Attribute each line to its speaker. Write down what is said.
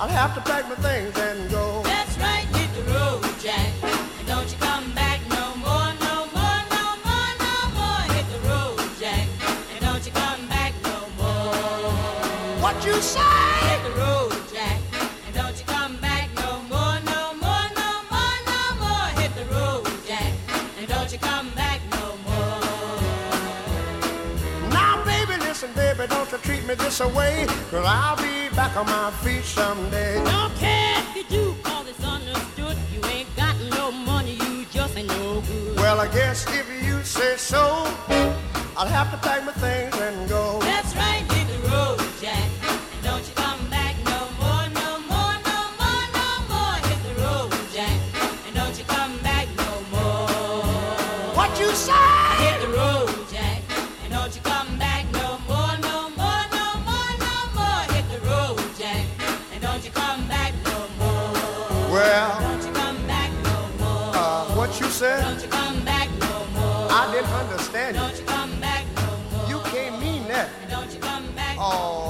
Speaker 1: I'll have to pack my things and go.
Speaker 2: That's right, hit the road, Jack, and don't you come back no more, no more, no more, no more. Hit the road, Jack, and don't you come back no more.
Speaker 1: What you say? Hit
Speaker 2: the road, Jack, and don't you come back no more, no more, no more, no more. Hit the road, Jack, and don't you come back no more.
Speaker 1: Now, baby, listen, baby, don't you treat me this way. Cause I'll be back on my feet someday.
Speaker 2: Don't care if you do, cause it's understood. You ain't got no money, you just ain't no good.
Speaker 1: Well, I guess if you say so, I'll have to pack my things and go.
Speaker 2: That's right, hit the road, Jack. And don't you come back no more, no more, no more, no more. Hit the road, Jack. And don't you come back no more.
Speaker 1: What you say? Hit the
Speaker 2: road.
Speaker 1: what you said. Don't
Speaker 2: you come back no more.
Speaker 1: I didn't understand Don't
Speaker 2: you come back no more.
Speaker 1: You can't mean that.
Speaker 2: Don't you come back.
Speaker 1: Oh.